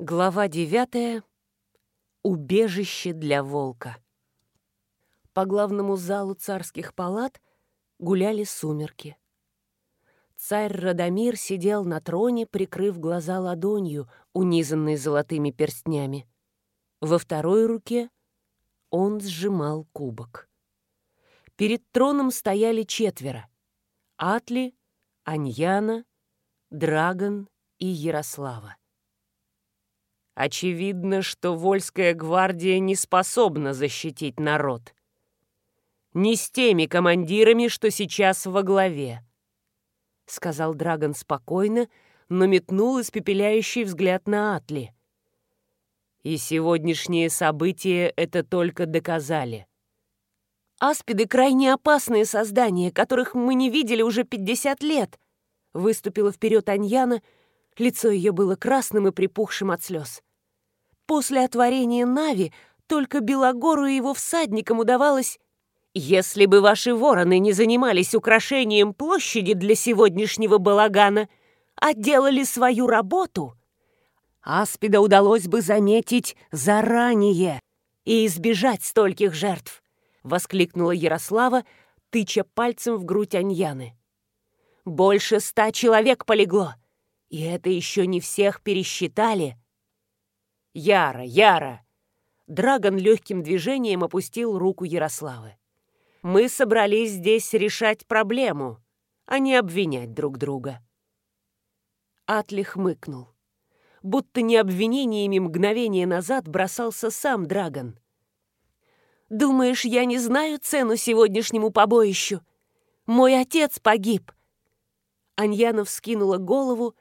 Глава девятая. Убежище для волка. По главному залу царских палат гуляли сумерки. Царь Радомир сидел на троне, прикрыв глаза ладонью, унизанной золотыми перстнями. Во второй руке он сжимал кубок. Перед троном стояли четверо — Атли, Аньяна, Драгон и Ярослава. Очевидно, что Вольская гвардия не способна защитить народ. Не с теми командирами, что сейчас во главе. Сказал Драгон спокойно, но метнул испепеляющий взгляд на Атли. И сегодняшние события это только доказали. «Аспиды — крайне опасные создания, которых мы не видели уже 50 лет», выступила вперед Аньяна, лицо ее было красным и припухшим от слез. После отворения Нави только Белогору и его всадникам удавалось... Если бы ваши вороны не занимались украшением площади для сегодняшнего балагана, а делали свою работу, Аспида удалось бы заметить заранее и избежать стольких жертв, воскликнула Ярослава, тыча пальцем в грудь Аньяны. Больше ста человек полегло, и это еще не всех пересчитали. Яра, Яра!» Драгон легким движением опустил руку Ярославы. «Мы собрались здесь решать проблему, а не обвинять друг друга». Атли хмыкнул. Будто не обвинениями мгновение назад бросался сам Драгон. «Думаешь, я не знаю цену сегодняшнему побоищу? Мой отец погиб!» Аньяна вскинула голову,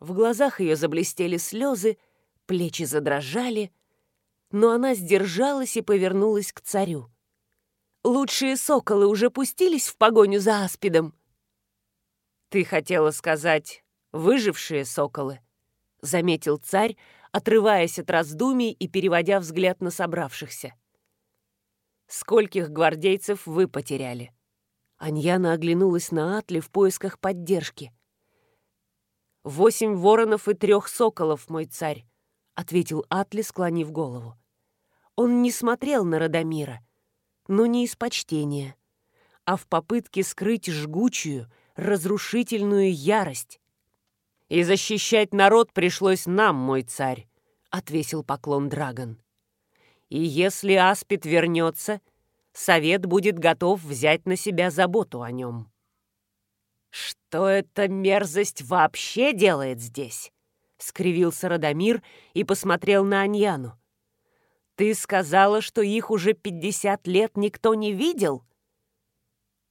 в глазах ее заблестели слезы, Плечи задрожали, но она сдержалась и повернулась к царю. «Лучшие соколы уже пустились в погоню за аспидом?» «Ты хотела сказать «выжившие соколы», — заметил царь, отрываясь от раздумий и переводя взгляд на собравшихся. «Скольких гвардейцев вы потеряли?» Аньяна оглянулась на Атли в поисках поддержки. «Восемь воронов и трех соколов, мой царь. — ответил Атли, склонив голову. Он не смотрел на Радомира, но не из почтения, а в попытке скрыть жгучую, разрушительную ярость. «И защищать народ пришлось нам, мой царь», — отвесил поклон Драгон. «И если Аспид вернется, совет будет готов взять на себя заботу о нем». «Что эта мерзость вообще делает здесь?» — скривился Радомир и посмотрел на Аньяну. «Ты сказала, что их уже пятьдесят лет никто не видел?»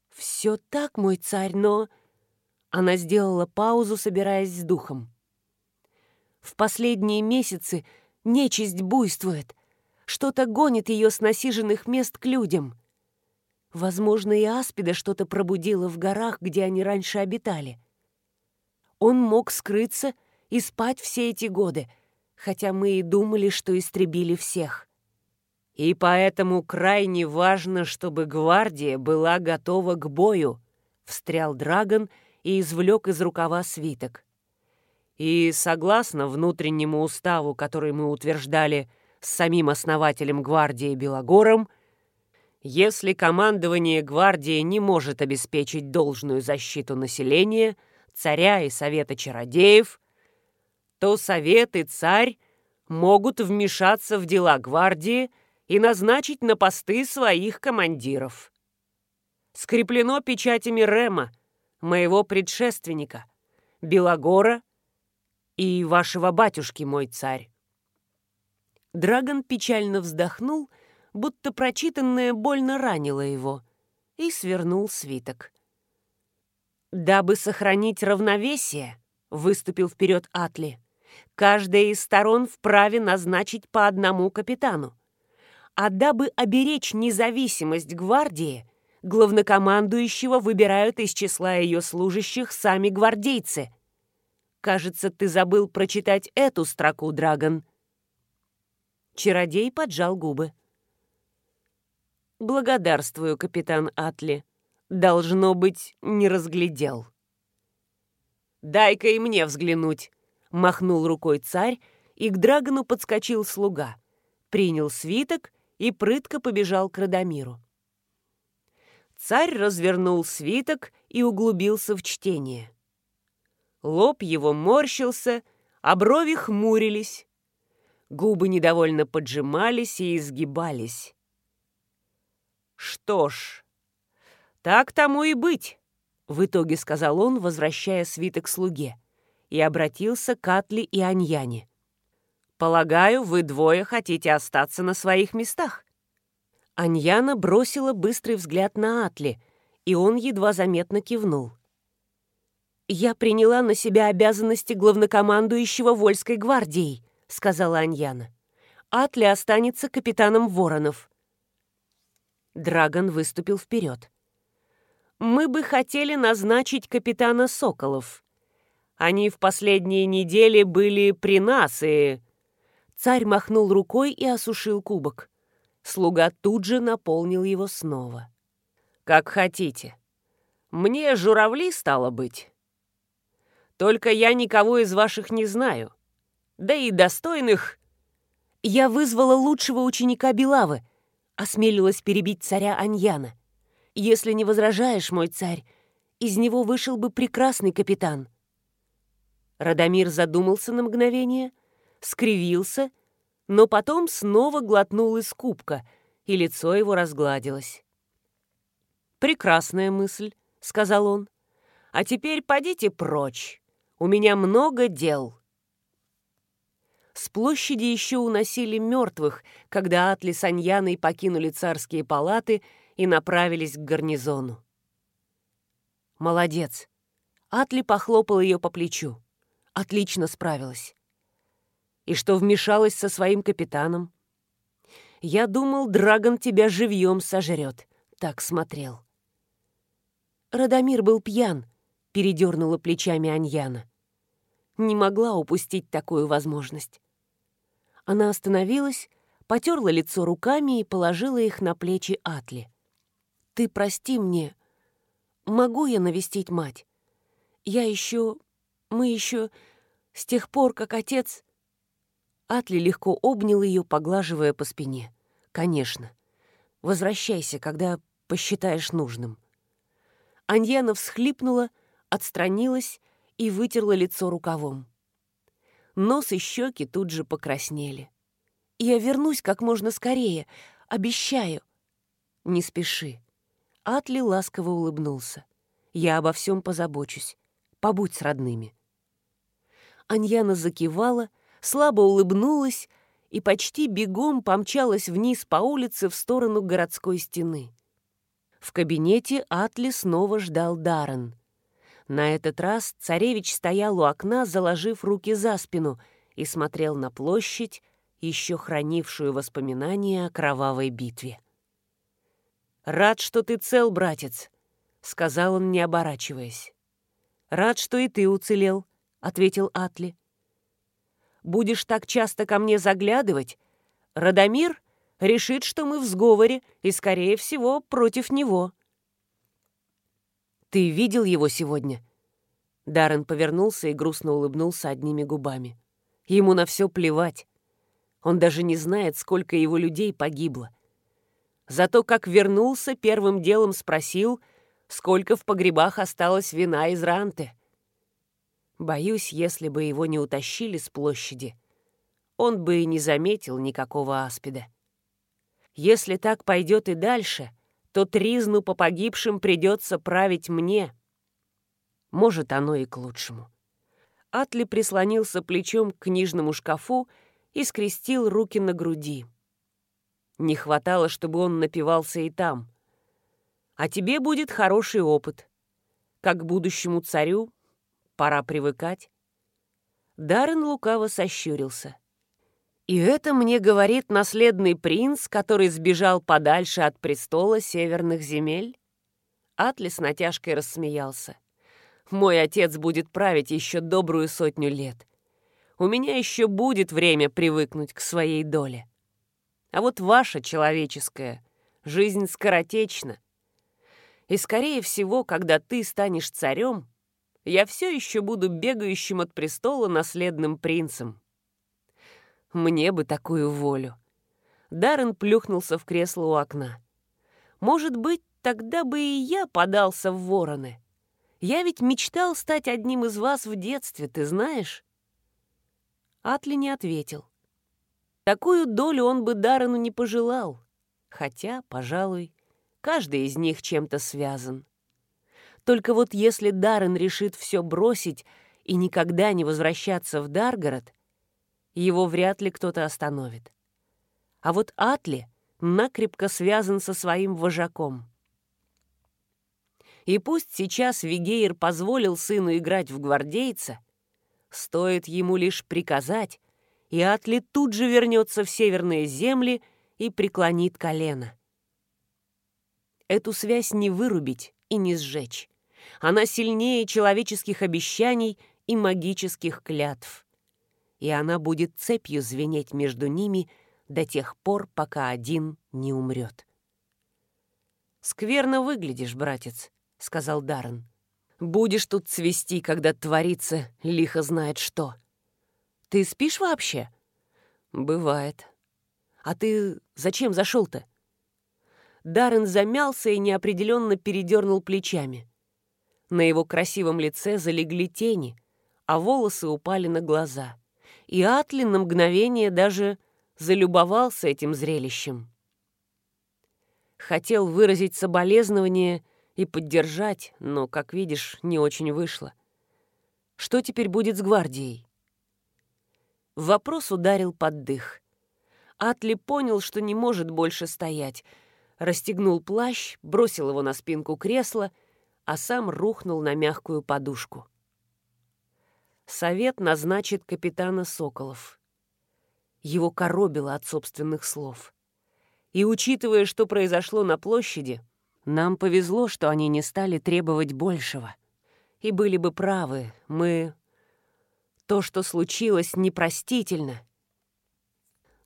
«Все так, мой царь, но...» Она сделала паузу, собираясь с духом. «В последние месяцы нечисть буйствует. Что-то гонит ее с насиженных мест к людям. Возможно, и Аспида что-то пробудило в горах, где они раньше обитали. Он мог скрыться и спать все эти годы, хотя мы и думали, что истребили всех. И поэтому крайне важно, чтобы гвардия была готова к бою, встрял Драгон и извлек из рукава свиток. И согласно внутреннему уставу, который мы утверждали с самим основателем гвардии Белогором, если командование гвардии не может обеспечить должную защиту населения, царя и совета чародеев, то совет и царь могут вмешаться в дела гвардии и назначить на посты своих командиров. Скреплено печатями Рема, моего предшественника, Белогора и вашего батюшки, мой царь. Драгон печально вздохнул, будто прочитанное больно ранило его, и свернул свиток. «Дабы сохранить равновесие», — выступил вперед Атли, — Каждая из сторон вправе назначить по одному капитану. А дабы оберечь независимость гвардии, главнокомандующего выбирают из числа ее служащих сами гвардейцы. Кажется, ты забыл прочитать эту строку, Драгон. Чародей поджал губы. «Благодарствую, капитан Атли. Должно быть, не разглядел». «Дай-ка и мне взглянуть», махнул рукой царь и к Драгону подскочил слуга, принял свиток и прытко побежал к Радомиру. Царь развернул свиток и углубился в чтение. Лоб его морщился, а брови хмурились. Губы недовольно поджимались и изгибались. «Что ж, так тому и быть», — в итоге сказал он, возвращая свиток слуге, и обратился к Атли и Аньяне. «Полагаю, вы двое хотите остаться на своих местах». Аньяна бросила быстрый взгляд на Атли, и он едва заметно кивнул. «Я приняла на себя обязанности главнокомандующего Вольской гвардией», — сказала Аньяна. «Атли останется капитаном Воронов». Драгон выступил вперед. «Мы бы хотели назначить капитана Соколов. Они в последние недели были при нас, и...» Царь махнул рукой и осушил кубок. Слуга тут же наполнил его снова. «Как хотите. Мне журавли стало быть. Только я никого из ваших не знаю. Да и достойных...» «Я вызвала лучшего ученика Белавы», осмелилась перебить царя Аньяна. «Если не возражаешь, мой царь, из него вышел бы прекрасный капитан». Радомир задумался на мгновение, скривился, но потом снова глотнул из кубка, и лицо его разгладилось. «Прекрасная мысль», — сказал он. «А теперь подите прочь. У меня много дел». С площади еще уносили мертвых, когда Атли с Аньяной покинули царские палаты и направились к гарнизону. «Молодец!» Атли похлопал ее по плечу. «Отлично справилась». «И что вмешалась со своим капитаном?» «Я думал, Драгон тебя живьем сожрет». Так смотрел. Радомир был пьян, передернула плечами Аньяна не могла упустить такую возможность. Она остановилась, потерла лицо руками и положила их на плечи Атли. «Ты прости мне. Могу я навестить мать? Я еще... Мы еще... С тех пор, как отец...» Атли легко обнял ее, поглаживая по спине. «Конечно. Возвращайся, когда посчитаешь нужным». Аньяна всхлипнула, отстранилась и вытерла лицо рукавом. Нос и щеки тут же покраснели. «Я вернусь как можно скорее, обещаю». «Не спеши». Атли ласково улыбнулся. «Я обо всем позабочусь. Побудь с родными». Аньяна закивала, слабо улыбнулась и почти бегом помчалась вниз по улице в сторону городской стены. В кабинете Атли снова ждал Даррен. На этот раз царевич стоял у окна, заложив руки за спину, и смотрел на площадь, еще хранившую воспоминания о кровавой битве. «Рад, что ты цел, братец», — сказал он, не оборачиваясь. «Рад, что и ты уцелел», — ответил Атли. «Будешь так часто ко мне заглядывать, Радомир решит, что мы в сговоре и, скорее всего, против него». «Ты видел его сегодня?» Даррен повернулся и грустно улыбнулся одними губами. Ему на все плевать. Он даже не знает, сколько его людей погибло. Зато как вернулся, первым делом спросил, сколько в погребах осталось вина из ранты. Боюсь, если бы его не утащили с площади, он бы и не заметил никакого аспида. Если так пойдет и дальше — то тризну по погибшим придется править мне. Может, оно и к лучшему. Атли прислонился плечом к книжному шкафу и скрестил руки на груди. Не хватало, чтобы он напивался и там. А тебе будет хороший опыт. Как будущему царю пора привыкать. Даррен лукаво сощурился. И это мне говорит наследный принц, который сбежал подальше от престола северных земель? Атлис натяжкой рассмеялся. Мой отец будет править еще добрую сотню лет. У меня еще будет время привыкнуть к своей доле. А вот ваша человеческая жизнь скоротечна. И, скорее всего, когда ты станешь царем, я все еще буду бегающим от престола наследным принцем. Мне бы такую волю. Даррен плюхнулся в кресло у окна. Может быть, тогда бы и я подался в вороны. Я ведь мечтал стать одним из вас в детстве, ты знаешь?» Атли не ответил. Такую долю он бы Даррену не пожелал, хотя, пожалуй, каждый из них чем-то связан. Только вот если Даррен решит все бросить и никогда не возвращаться в Даргород, его вряд ли кто-то остановит. А вот Атли накрепко связан со своим вожаком. И пусть сейчас Вигейр позволил сыну играть в гвардейца, стоит ему лишь приказать, и Атли тут же вернется в северные земли и преклонит колено. Эту связь не вырубить и не сжечь. Она сильнее человеческих обещаний и магических клятв. И она будет цепью звенеть между ними до тех пор, пока один не умрет. «Скверно выглядишь, братец», — сказал Даррен. «Будешь тут цвести, когда творится лихо знает что. Ты спишь вообще?» «Бывает. А ты зачем зашел-то?» Даррен замялся и неопределенно передернул плечами. На его красивом лице залегли тени, а волосы упали на глаза. И Атли на мгновение даже залюбовался этим зрелищем. Хотел выразить соболезнование и поддержать, но, как видишь, не очень вышло. Что теперь будет с гвардией? Вопрос ударил под дых. Атли понял, что не может больше стоять. Расстегнул плащ, бросил его на спинку кресла, а сам рухнул на мягкую подушку. Совет назначит капитана Соколов. Его коробило от собственных слов. И учитывая, что произошло на площади, нам повезло, что они не стали требовать большего. И были бы правы, мы... То, что случилось, непростительно.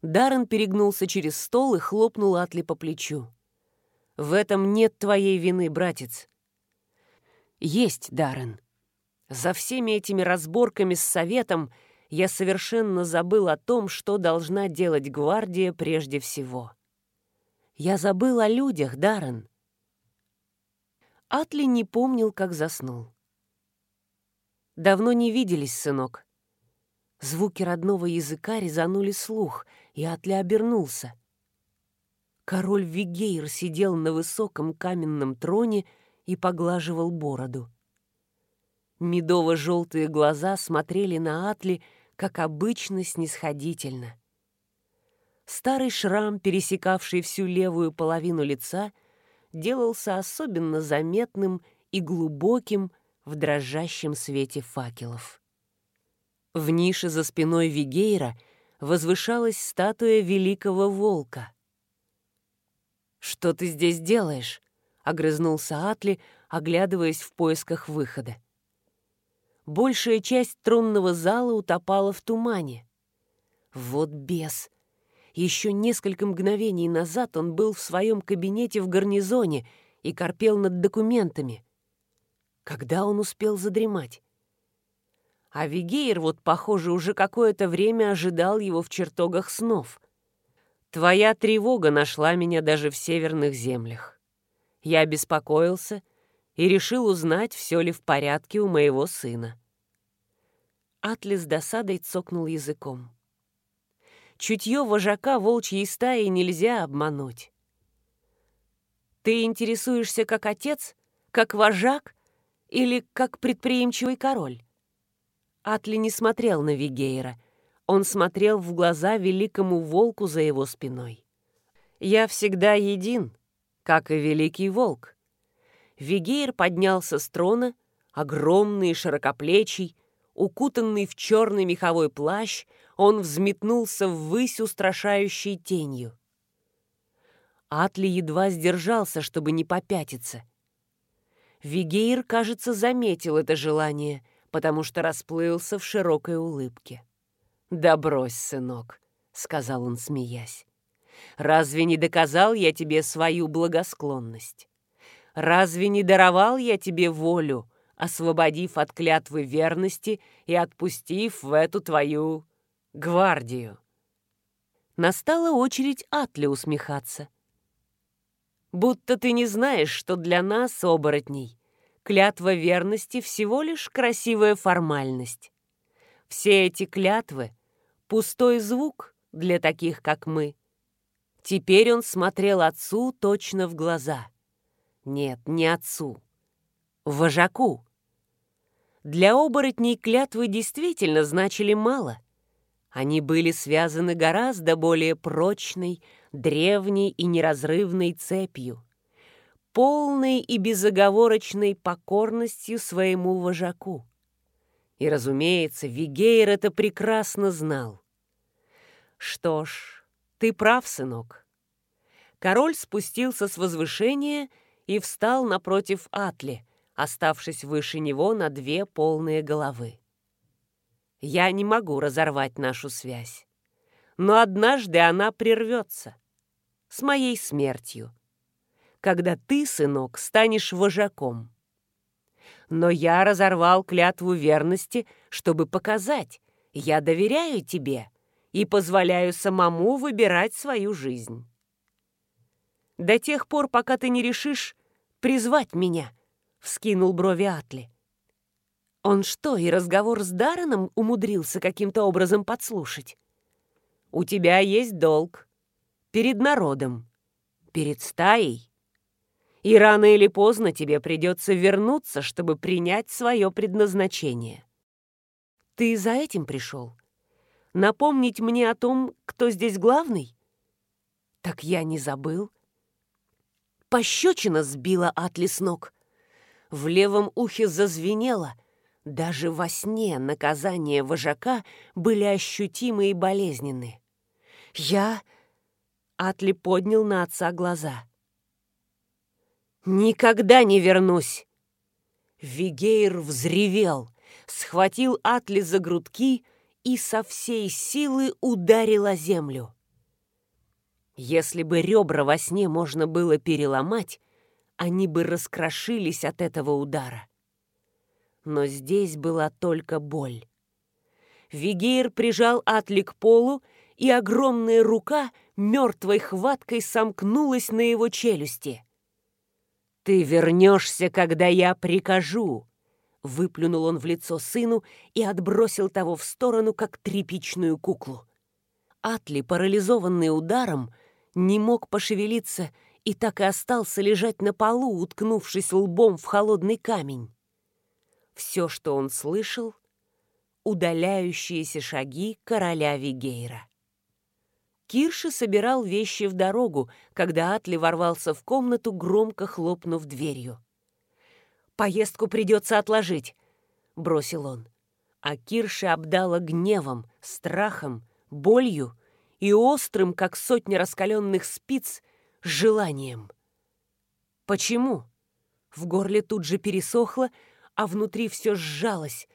Даррен перегнулся через стол и хлопнул Атли по плечу. «В этом нет твоей вины, братец». «Есть, Даррен. За всеми этими разборками с советом я совершенно забыл о том, что должна делать гвардия прежде всего. Я забыл о людях, Даррен. Атли не помнил, как заснул. «Давно не виделись, сынок». Звуки родного языка резанули слух, и Атли обернулся. Король Вигейр сидел на высоком каменном троне и поглаживал бороду. Медово-желтые глаза смотрели на Атли, как обычно, снисходительно. Старый шрам, пересекавший всю левую половину лица, делался особенно заметным и глубоким в дрожащем свете факелов. В нише за спиной Вигейра возвышалась статуя великого волка. «Что ты здесь делаешь?» — огрызнулся Атли, оглядываясь в поисках выхода большая часть тронного зала утопала в тумане. Вот бес! Еще несколько мгновений назад он был в своем кабинете в гарнизоне и корпел над документами. Когда он успел задремать? А Вигейр вот, похоже, уже какое-то время ожидал его в чертогах снов. Твоя тревога нашла меня даже в северных землях. Я обеспокоился — и решил узнать, все ли в порядке у моего сына. Атли с досадой цокнул языком. Чутье вожака волчьей стаи нельзя обмануть. Ты интересуешься как отец, как вожак или как предприимчивый король? Атли не смотрел на Вигейра. Он смотрел в глаза великому волку за его спиной. «Я всегда един, как и великий волк. Вигейр поднялся с трона, огромный и широкоплечий, укутанный в черный меховой плащ, он взметнулся ввысь устрашающей тенью. Атли едва сдержался, чтобы не попятиться. Вигейр, кажется, заметил это желание, потому что расплылся в широкой улыбке. «Да брось, сынок», — сказал он, смеясь. «Разве не доказал я тебе свою благосклонность? Разве не даровал я тебе волю, освободив от клятвы верности и отпустив в эту твою гвардию? Настала очередь Атли усмехаться. «Будто ты не знаешь, что для нас, оборотней, клятва верности всего лишь красивая формальность. Все эти клятвы — пустой звук для таких, как мы». Теперь он смотрел отцу точно в глаза. Нет, не отцу. Вожаку. Для оборотней клятвы действительно значили мало. Они были связаны гораздо более прочной, древней и неразрывной цепью, полной и безоговорочной покорностью своему вожаку. И, разумеется, Вигейр это прекрасно знал. Что ж, ты прав, сынок. Король спустился с возвышения и встал напротив Атли, оставшись выше него на две полные головы. Я не могу разорвать нашу связь. Но однажды она прервется. С моей смертью. Когда ты, сынок, станешь вожаком. Но я разорвал клятву верности, чтобы показать, я доверяю тебе и позволяю самому выбирать свою жизнь. До тех пор, пока ты не решишь призвать меня — вскинул брови Атли. Он что, и разговор с Дарреном умудрился каким-то образом подслушать? У тебя есть долг. Перед народом. Перед стаей. И рано или поздно тебе придется вернуться, чтобы принять свое предназначение. Ты за этим пришел? Напомнить мне о том, кто здесь главный? Так я не забыл. Пощечина сбила Атли с ног. В левом ухе зазвенело. Даже во сне наказания вожака были ощутимы и болезненны. «Я...» — Атли поднял на отца глаза. «Никогда не вернусь!» Вигейр взревел, схватил Атли за грудки и со всей силы ударил о землю. Если бы ребра во сне можно было переломать, они бы раскрошились от этого удара. Но здесь была только боль. Вигейр прижал Атли к полу, и огромная рука мертвой хваткой сомкнулась на его челюсти. «Ты вернешься, когда я прикажу!» Выплюнул он в лицо сыну и отбросил того в сторону, как тряпичную куклу. Атли, парализованный ударом, не мог пошевелиться и так и остался лежать на полу, уткнувшись лбом в холодный камень. Все, что он слышал — удаляющиеся шаги короля Вигейра. Кирши собирал вещи в дорогу, когда Атли ворвался в комнату, громко хлопнув дверью. «Поездку придется отложить», — бросил он. А Кирши обдала гневом, страхом, болью и острым, как сотня раскаленных спиц, желанием. Почему? В горле тут же пересохло, а внутри все сжалось,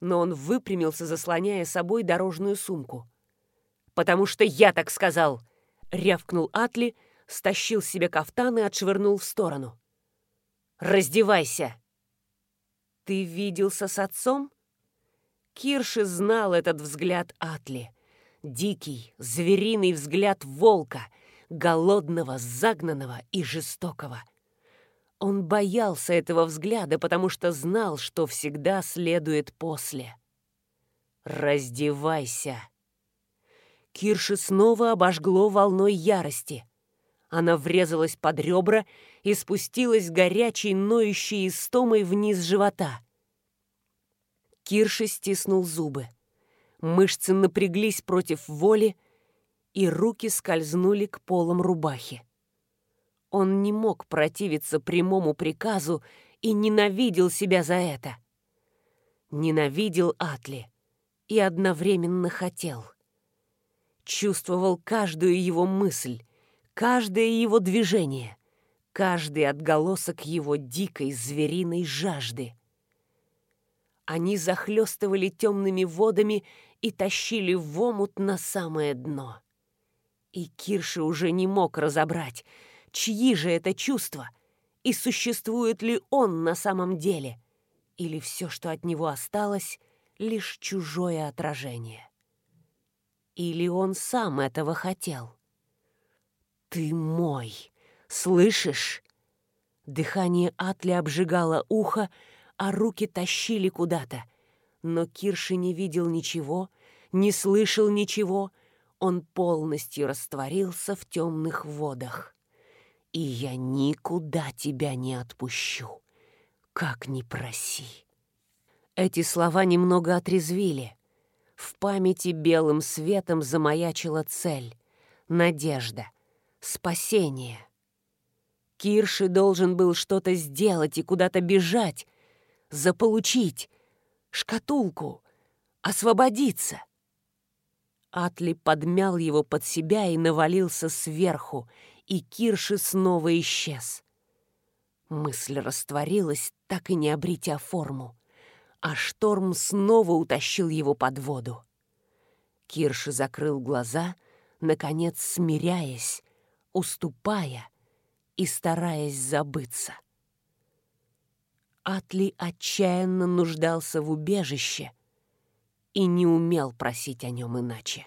но он выпрямился, заслоняя собой дорожную сумку. «Потому что я так сказал!» — рявкнул Атли, стащил себе кафтан и отшвырнул в сторону. «Раздевайся!» «Ты виделся с отцом?» Кирши знал этот взгляд Атли. Дикий, звериный взгляд волка — голодного, загнанного и жестокого. Он боялся этого взгляда, потому что знал, что всегда следует после. «Раздевайся!» Кирши снова обожгло волной ярости. Она врезалась под ребра и спустилась горячей, ноющей истомой вниз живота. Кирши стиснул зубы. Мышцы напряглись против воли, и руки скользнули к полам рубахи. Он не мог противиться прямому приказу и ненавидел себя за это. Ненавидел Атли и одновременно хотел. Чувствовал каждую его мысль, каждое его движение, каждый отголосок его дикой звериной жажды. Они захлестывали темными водами и тащили в омут на самое дно. И Кирши уже не мог разобрать, чьи же это чувства, и существует ли он на самом деле, или все, что от него осталось, лишь чужое отражение. Или он сам этого хотел? «Ты мой! Слышишь?» Дыхание Атли обжигало ухо, а руки тащили куда-то. Но Кирши не видел ничего, не слышал ничего. Он полностью растворился в темных водах. «И я никуда тебя не отпущу, как ни проси». Эти слова немного отрезвили. В памяти белым светом замаячила цель — надежда, спасение. Кирши должен был что-то сделать и куда-то бежать, заполучить шкатулку, освободиться. Атли подмял его под себя и навалился сверху, и Кирши снова исчез. Мысль растворилась, так и не обретя форму, а шторм снова утащил его под воду. Кирши закрыл глаза, наконец смиряясь, уступая и стараясь забыться. Атли отчаянно нуждался в убежище и не умел просить о нем иначе.